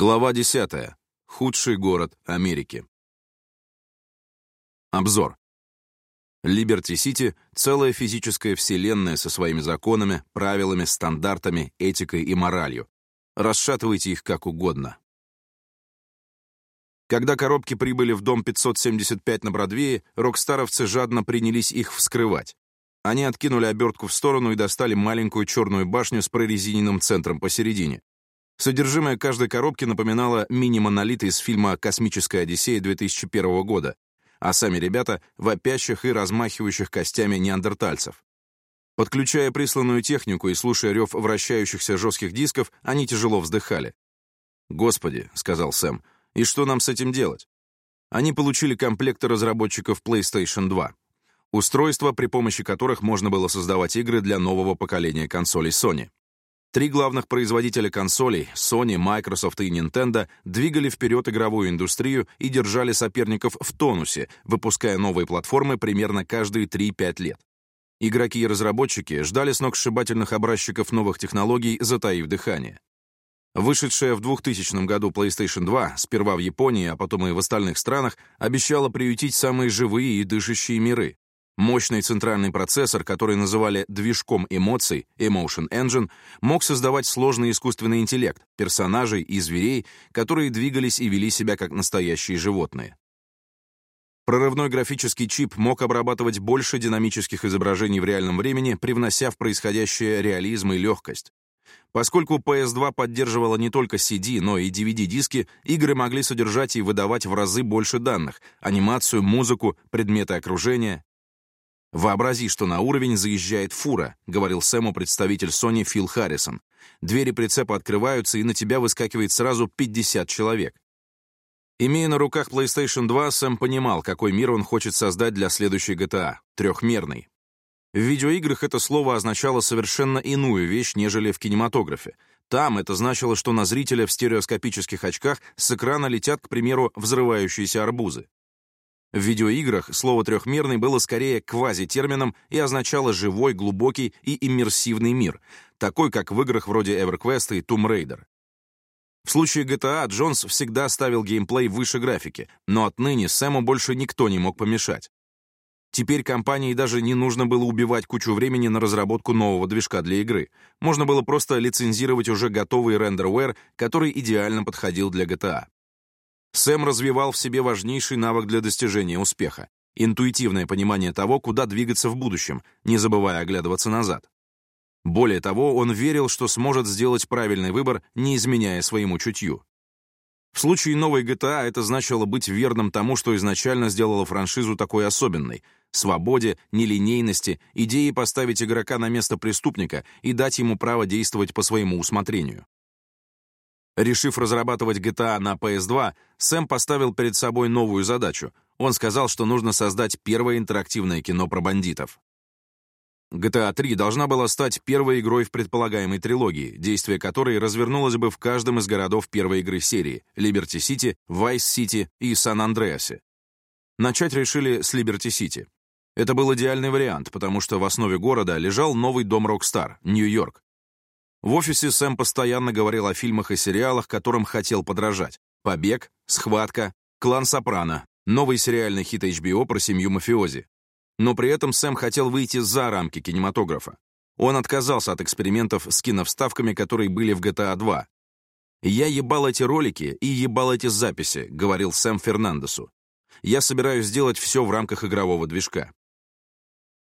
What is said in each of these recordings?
Глава 10. Худший город Америки. Обзор. Либерти-Сити — целая физическая вселенная со своими законами, правилами, стандартами, этикой и моралью. Расшатывайте их как угодно. Когда коробки прибыли в дом 575 на Бродвее, рокстаровцы жадно принялись их вскрывать. Они откинули обертку в сторону и достали маленькую черную башню с прорезиненным центром посередине. Содержимое каждой коробки напоминало мини-монолиты из фильма «Космическая Одиссея» 2001 года, а сами ребята — вопящих и размахивающих костями неандертальцев. Подключая присланную технику и слушая рев вращающихся жестких дисков, они тяжело вздыхали. «Господи», — сказал Сэм, — «и что нам с этим делать?» Они получили комплекты разработчиков PlayStation 2, устройства, при помощи которых можно было создавать игры для нового поколения консолей Sony. Три главных производителя консолей — Sony, Microsoft и Nintendo — двигали вперед игровую индустрию и держали соперников в тонусе, выпуская новые платформы примерно каждые 3-5 лет. Игроки и разработчики ждали сногсшибательных образчиков новых технологий, затаив дыхание. Вышедшая в 2000 году PlayStation 2, сперва в Японии, а потом и в остальных странах, обещала приютить самые живые и дышащие миры. Мощный центральный процессор, который называли движком эмоций, Emotion Engine, мог создавать сложный искусственный интеллект, персонажей и зверей, которые двигались и вели себя как настоящие животные. Прорывной графический чип мог обрабатывать больше динамических изображений в реальном времени, привнося в происходящее реализм и легкость. Поскольку PS2 поддерживала не только CD, но и DVD-диски, игры могли содержать и выдавать в разы больше данных — анимацию, музыку, предметы окружения «Вообрази, что на уровень заезжает фура», — говорил Сэму представитель Sony Фил Харрисон. «Двери прицепа открываются, и на тебя выскакивает сразу 50 человек». Имея на руках PlayStation 2, Сэм понимал, какой мир он хочет создать для следующей GTA — трехмерный. В видеоиграх это слово означало совершенно иную вещь, нежели в кинематографе. Там это значило, что на зрителя в стереоскопических очках с экрана летят, к примеру, взрывающиеся арбузы. В видеоиграх слово «трехмерный» было скорее квази-термином и означало «живой, глубокий и иммерсивный мир», такой, как в играх вроде EverQuest и Tomb Raider. В случае GTA Джонс всегда ставил геймплей выше графики, но отныне Сэму больше никто не мог помешать. Теперь компании даже не нужно было убивать кучу времени на разработку нового движка для игры. Можно было просто лицензировать уже готовый рендерware, который идеально подходил для GTA. Сэм развивал в себе важнейший навык для достижения успеха — интуитивное понимание того, куда двигаться в будущем, не забывая оглядываться назад. Более того, он верил, что сможет сделать правильный выбор, не изменяя своему чутью. В случае новой GTA это значило быть верным тому, что изначально сделало франшизу такой особенной — свободе, нелинейности, идее поставить игрока на место преступника и дать ему право действовать по своему усмотрению. Решив разрабатывать GTA на PS2, Сэм поставил перед собой новую задачу. Он сказал, что нужно создать первое интерактивное кино про бандитов. GTA 3 должна была стать первой игрой в предполагаемой трилогии, действие которой развернулось бы в каждом из городов первой игры серии — Либерти-Сити, Вайс-Сити и Сан-Андреасе. Начать решили с Либерти-Сити. Это был идеальный вариант, потому что в основе города лежал новый дом Rockstar — Нью-Йорк, в офисе Сэм постоянно говорил о фильмах и сериалах, которым хотел подражать. «Побег», «Схватка», «Клан Сопрано», новый сериальный хит HBO про семью мафиози. Но при этом Сэм хотел выйти за рамки кинематографа. Он отказался от экспериментов с киновставками, которые были в GTA 2. «Я ебал эти ролики и ебал эти записи», — говорил Сэм Фернандесу. «Я собираюсь сделать все в рамках игрового движка».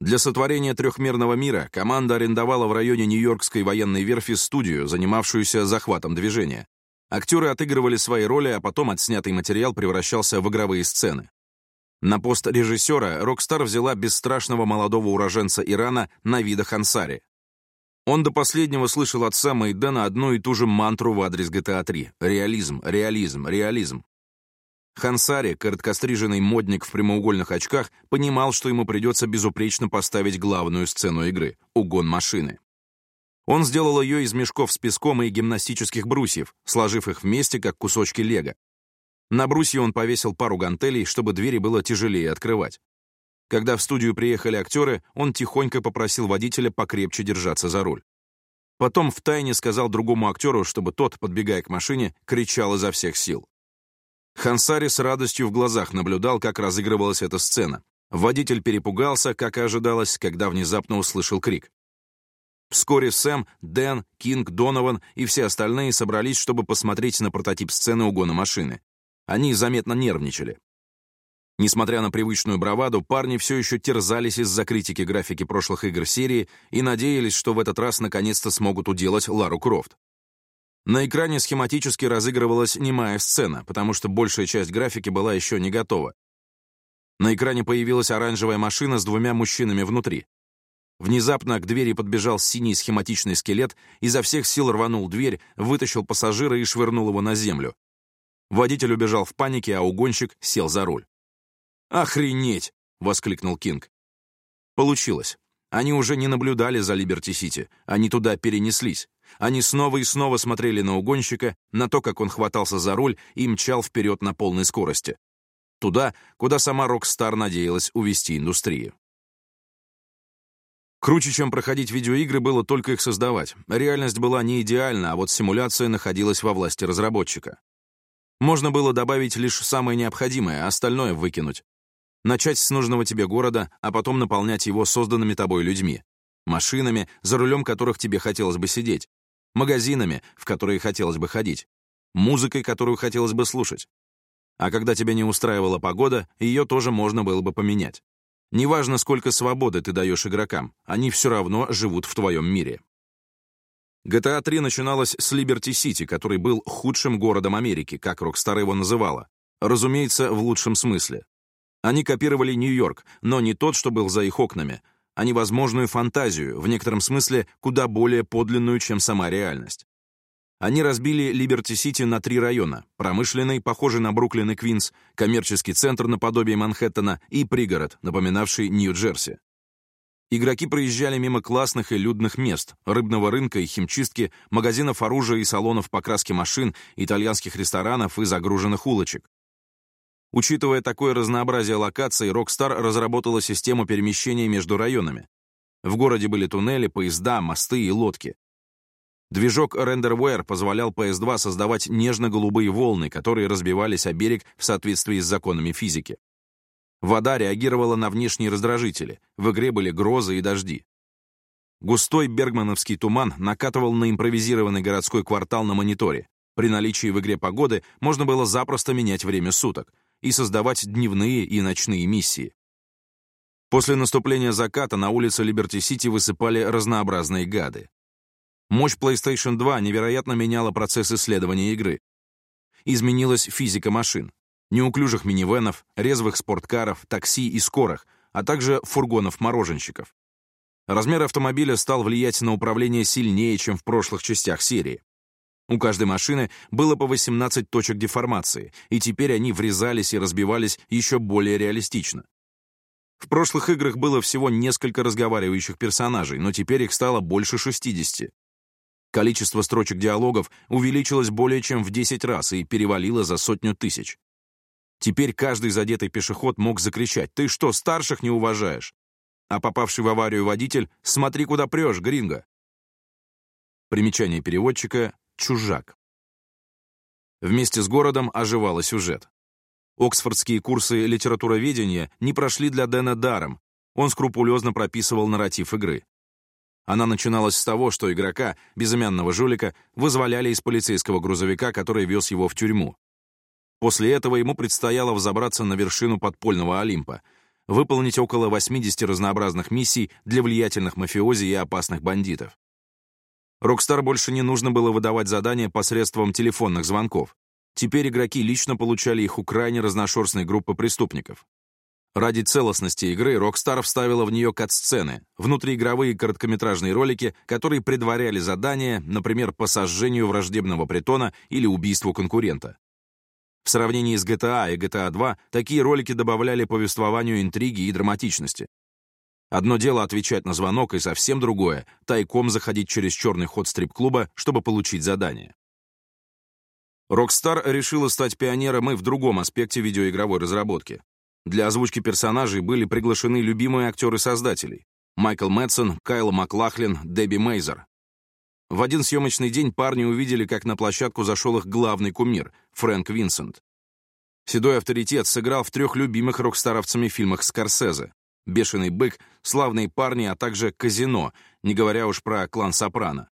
Для сотворения трехмерного мира команда арендовала в районе Нью-Йоркской военной верфи студию, занимавшуюся захватом движения. Актеры отыгрывали свои роли, а потом отснятый материал превращался в игровые сцены. На пост режиссера Rockstar взяла бесстрашного молодого уроженца Ирана Навида Хансари. Он до последнего слышал от Сэма и Дэна одну и ту же мантру в адрес GTA 3 — реализм, реализм, реализм. Хансари, короткостриженный модник в прямоугольных очках, понимал, что ему придется безупречно поставить главную сцену игры — угон машины. Он сделал ее из мешков с песком и гимнастических брусьев, сложив их вместе, как кусочки лего. На брусье он повесил пару гантелей, чтобы двери было тяжелее открывать. Когда в студию приехали актеры, он тихонько попросил водителя покрепче держаться за руль. Потом втайне сказал другому актеру, чтобы тот, подбегая к машине, кричал изо всех сил. Хансари с радостью в глазах наблюдал, как разыгрывалась эта сцена. Водитель перепугался, как и ожидалось, когда внезапно услышал крик. Вскоре Сэм, Дэн, Кинг, Донован и все остальные собрались, чтобы посмотреть на прототип сцены угона машины. Они заметно нервничали. Несмотря на привычную браваду, парни все еще терзались из-за критики графики прошлых игр серии и надеялись, что в этот раз наконец-то смогут уделать Лару Крофт. На экране схематически разыгрывалась немая сцена, потому что большая часть графики была еще не готова. На экране появилась оранжевая машина с двумя мужчинами внутри. Внезапно к двери подбежал синий схематичный скелет, изо всех сил рванул дверь, вытащил пассажира и швырнул его на землю. Водитель убежал в панике, а угонщик сел за руль. «Охренеть!» — воскликнул Кинг. Получилось. Они уже не наблюдали за Либерти-Сити, они туда перенеслись. Они снова и снова смотрели на угонщика, на то, как он хватался за руль и мчал вперед на полной скорости. Туда, куда сама Rockstar надеялась увести индустрию. Круче, чем проходить видеоигры, было только их создавать. Реальность была не идеальна, а вот симуляция находилась во власти разработчика. Можно было добавить лишь самое необходимое, а остальное выкинуть начать с нужного тебе города, а потом наполнять его созданными тобой людьми, машинами, за рулем которых тебе хотелось бы сидеть, магазинами, в которые хотелось бы ходить, музыкой, которую хотелось бы слушать. А когда тебя не устраивала погода, ее тоже можно было бы поменять. Неважно, сколько свободы ты даешь игрокам, они все равно живут в твоем мире. GTA 3 начиналась с Liberty City, который был худшим городом Америки, как Rockstar его называла. Разумеется, в лучшем смысле. Они копировали Нью-Йорк, но не тот, что был за их окнами, а невозможную фантазию, в некотором смысле куда более подлинную, чем сама реальность. Они разбили Либерти-Сити на три района — промышленный, похожий на Бруклин и Квинс, коммерческий центр наподобие Манхэттена и пригород, напоминавший Нью-Джерси. Игроки проезжали мимо классных и людных мест — рыбного рынка и химчистки, магазинов оружия и салонов покраски машин, итальянских ресторанов и загруженных улочек. Учитывая такое разнообразие локаций, Rockstar разработала систему перемещения между районами. В городе были туннели, поезда, мосты и лодки. Движок RenderWare позволял PS2 создавать нежно-голубые волны, которые разбивались о берег в соответствии с законами физики. Вода реагировала на внешние раздражители, в игре были грозы и дожди. Густой бергмановский туман накатывал на импровизированный городской квартал на мониторе. При наличии в игре погоды можно было запросто менять время суток и создавать дневные и ночные миссии. После наступления заката на улице Либерти-Сити высыпали разнообразные гады. Мощь PlayStation 2 невероятно меняла процесс исследования игры. Изменилась физика машин, неуклюжих минивенов, резвых спорткаров, такси и скорых, а также фургонов-мороженщиков. Размер автомобиля стал влиять на управление сильнее, чем в прошлых частях серии. У каждой машины было по 18 точек деформации, и теперь они врезались и разбивались еще более реалистично. В прошлых играх было всего несколько разговаривающих персонажей, но теперь их стало больше 60. Количество строчек диалогов увеличилось более чем в 10 раз и перевалило за сотню тысяч. Теперь каждый задетый пешеход мог закричать «Ты что, старших не уважаешь?» А попавший в аварию водитель «Смотри, куда прешь, гринго!» Примечание переводчика чужак. Вместе с городом оживал сюжет. Оксфордские курсы литературоведения не прошли для Дэна даром, он скрупулезно прописывал нарратив игры. Она начиналась с того, что игрока, безымянного жулика, вызволяли из полицейского грузовика, который вез его в тюрьму. После этого ему предстояло взобраться на вершину подпольного Олимпа, выполнить около 80 разнообразных миссий для влиятельных мафиози и опасных бандитов. Rockstar больше не нужно было выдавать задания посредством телефонных звонков. Теперь игроки лично получали их у крайне разношерстной группы преступников. Ради целостности игры Rockstar вставила в нее кат-сцены, внутриигровые короткометражные ролики, которые предваряли задания, например, по сожжению враждебного притона или убийству конкурента. В сравнении с GTA и GTA 2 такие ролики добавляли повествованию интриги и драматичности. Одно дело отвечать на звонок, и совсем другое — тайком заходить через черный ход стрип-клуба, чтобы получить задание. Rockstar решила стать пионером и в другом аспекте видеоигровой разработки. Для озвучки персонажей были приглашены любимые актеры создателей — Майкл Мэтсон, Кайл Маклахлин, Дебби Мейзер. В один съемочный день парни увидели, как на площадку зашел их главный кумир — Фрэнк Винсент. Седой авторитет сыграл в трех любимых рокстаровцами фильмах Скорсезе «Бешеный бык», «Славные парни», а также «Казино», не говоря уж про клан Сопрано.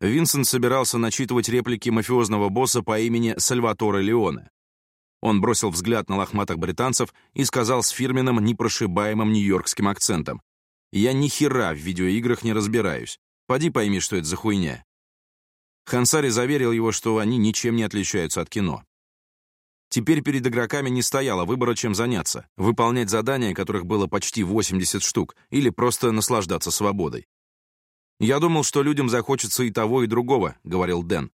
Винсент собирался начитывать реплики мафиозного босса по имени Сальваторе Леоне. Он бросил взгляд на лохматых британцев и сказал с фирменным, непрошибаемым нью-йоркским акцентом. «Я ни хера в видеоиграх не разбираюсь. Поди пойми, что это за хуйня». Хансари заверил его, что они ничем не отличаются от кино. Теперь перед игроками не стояло выбора, чем заняться — выполнять задания, которых было почти 80 штук, или просто наслаждаться свободой. «Я думал, что людям захочется и того, и другого», — говорил Дэн.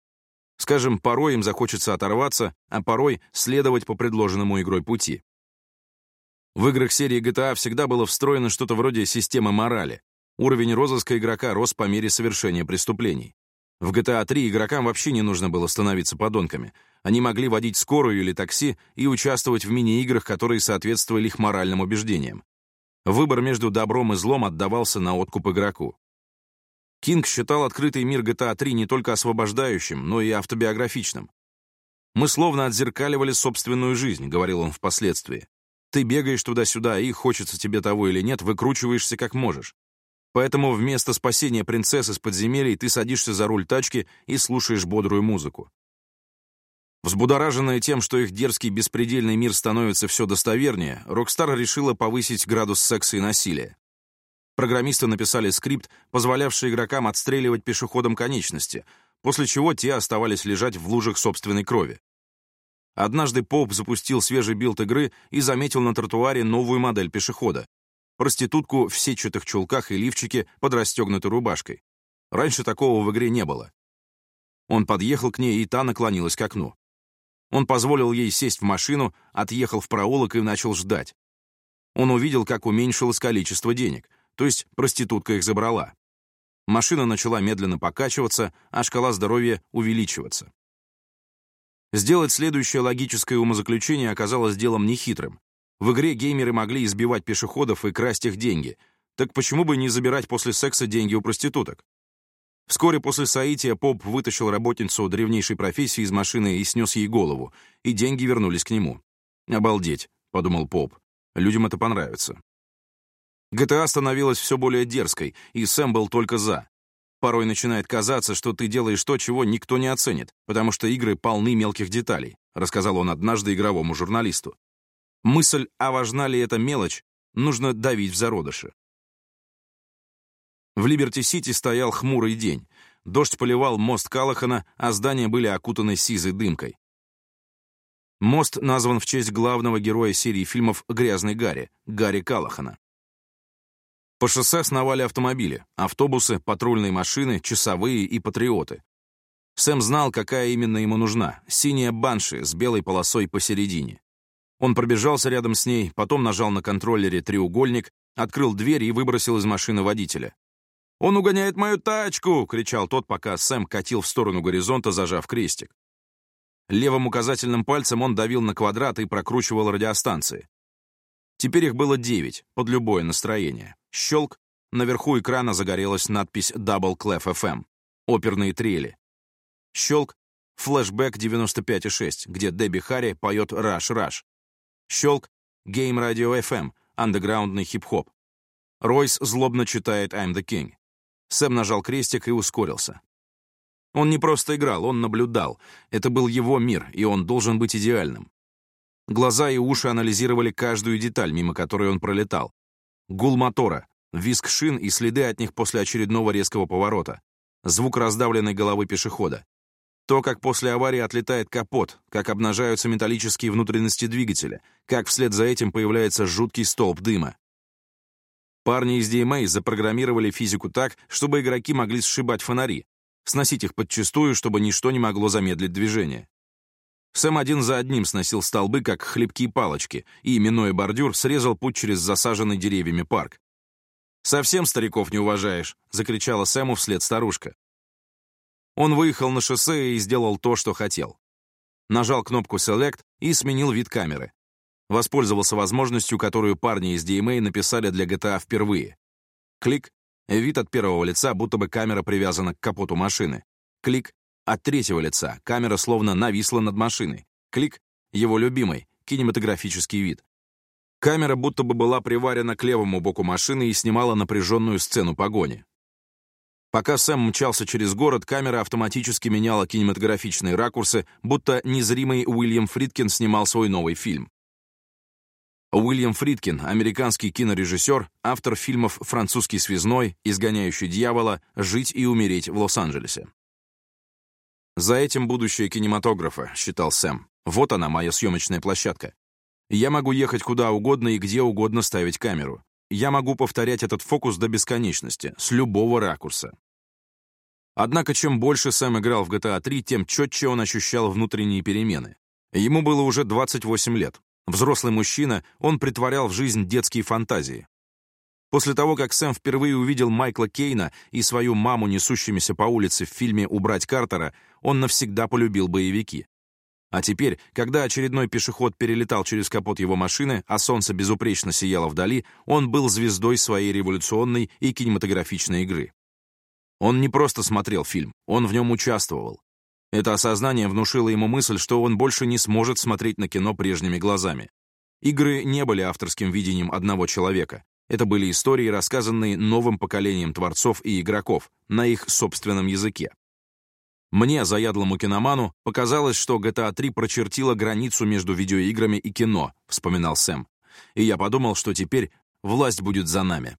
«Скажем, порой им захочется оторваться, а порой следовать по предложенному игрой пути». В играх серии GTA всегда было встроено что-то вроде системы морали. Уровень розыска игрока рос по мере совершения преступлений. В GTA 3 игрокам вообще не нужно было становиться подонками. Они могли водить скорую или такси и участвовать в мини-играх, которые соответствовали их моральным убеждениям. Выбор между добром и злом отдавался на откуп игроку. Кинг считал открытый мир GTA 3 не только освобождающим, но и автобиографичным. «Мы словно отзеркаливали собственную жизнь», — говорил он впоследствии. «Ты бегаешь туда-сюда, и, хочется тебе того или нет, выкручиваешься как можешь. Поэтому вместо спасения принцессы из подземелий ты садишься за руль тачки и слушаешь бодрую музыку. Взбудораженная тем, что их дерзкий беспредельный мир становится все достовернее, Rockstar решила повысить градус секса и насилия. Программисты написали скрипт, позволявший игрокам отстреливать пешеходам конечности, после чего те оставались лежать в лужах собственной крови. Однажды Поп запустил свежий билд игры и заметил на тротуаре новую модель пешехода, проститутку в сетчатых чулках и лифчике под расстегнутой рубашкой. Раньше такого в игре не было. Он подъехал к ней, и та наклонилась к окну. Он позволил ей сесть в машину, отъехал в проулок и начал ждать. Он увидел, как уменьшилось количество денег, то есть проститутка их забрала. Машина начала медленно покачиваться, а шкала здоровья увеличиваться. Сделать следующее логическое умозаключение оказалось делом нехитрым. В игре геймеры могли избивать пешеходов и красть их деньги. Так почему бы не забирать после секса деньги у проституток? Вскоре после соития Поп вытащил работницу древнейшей профессии из машины и снес ей голову, и деньги вернулись к нему. «Обалдеть», — подумал Поп. «Людям это понравится». GTA становилась все более дерзкой, и Сэм был только за. Порой начинает казаться, что ты делаешь то, чего никто не оценит, потому что игры полны мелких деталей, рассказал он однажды игровому журналисту. Мысль, а важна ли эта мелочь, нужно давить в зародыше. В Либерти-Сити стоял хмурый день. Дождь поливал мост Калахана, а здания были окутаны сизой дымкой. Мост назван в честь главного героя серии фильмов «Грязный Гарри» — Гарри Калахана. По шоссе сновали автомобили, автобусы, патрульные машины, часовые и патриоты. Сэм знал, какая именно ему нужна — синяя банши с белой полосой посередине. Он пробежался рядом с ней, потом нажал на контроллере треугольник, открыл дверь и выбросил из машины водителя. «Он угоняет мою тачку!» — кричал тот, пока Сэм катил в сторону горизонта, зажав крестик. Левым указательным пальцем он давил на квадрат и прокручивал радиостанции. Теперь их было девять, под любое настроение. Щелк, наверху экрана загорелась надпись «Double Clef FM» — оперные трели. Щелк, флэшбэк 95.6, где Дебби Харри поет «Раш-Раш», Щелк Game Radio FM, андеграундный хип-хоп. Ройс злобно читает «I'm the King». Сэм нажал крестик и ускорился. Он не просто играл, он наблюдал. Это был его мир, и он должен быть идеальным. Глаза и уши анализировали каждую деталь, мимо которой он пролетал. Гул мотора, визг шин и следы от них после очередного резкого поворота. Звук раздавленной головы пешехода. То, как после аварии отлетает капот, как обнажаются металлические внутренности двигателя, как вслед за этим появляется жуткий столб дыма. Парни из DMA запрограммировали физику так, чтобы игроки могли сшибать фонари, сносить их подчистую, чтобы ничто не могло замедлить движение. Сэм один за одним сносил столбы, как хлебкие палочки, и, минуя бордюр, срезал путь через засаженный деревьями парк. «Совсем стариков не уважаешь!» — закричала Сэму вслед старушка. Он выехал на шоссе и сделал то, что хотел. Нажал кнопку Select и сменил вид камеры. Воспользовался возможностью, которую парни из DMA написали для GTA впервые. Клик — вид от первого лица, будто бы камера привязана к капоту машины. Клик — от третьего лица, камера словно нависла над машиной. Клик — его любимый, кинематографический вид. Камера будто бы была приварена к левому боку машины и снимала напряженную сцену погони. Пока Сэм мчался через город, камера автоматически меняла кинематографичные ракурсы, будто незримый Уильям Фридкин снимал свой новый фильм. Уильям Фридкин, американский кинорежиссер, автор фильмов «Французский связной», «Изгоняющий дьявола», «Жить и умереть в Лос-Анджелесе». «За этим будущее кинематографа», — считал Сэм. «Вот она, моя съемочная площадка. Я могу ехать куда угодно и где угодно ставить камеру. Я могу повторять этот фокус до бесконечности, с любого ракурса. Однако, чем больше Сэм играл в GTA 3, тем четче он ощущал внутренние перемены. Ему было уже 28 лет. Взрослый мужчина, он притворял в жизнь детские фантазии. После того, как Сэм впервые увидел Майкла Кейна и свою маму, несущимися по улице в фильме «Убрать Картера», он навсегда полюбил боевики. А теперь, когда очередной пешеход перелетал через капот его машины, а солнце безупречно сияло вдали, он был звездой своей революционной и кинематографичной игры. Он не просто смотрел фильм, он в нем участвовал. Это осознание внушило ему мысль, что он больше не сможет смотреть на кино прежними глазами. Игры не были авторским видением одного человека. Это были истории, рассказанные новым поколением творцов и игроков на их собственном языке. Мне, заядлому киноману, показалось, что GTA 3 прочертила границу между видеоиграми и кино, вспоминал Сэм. И я подумал, что теперь власть будет за нами.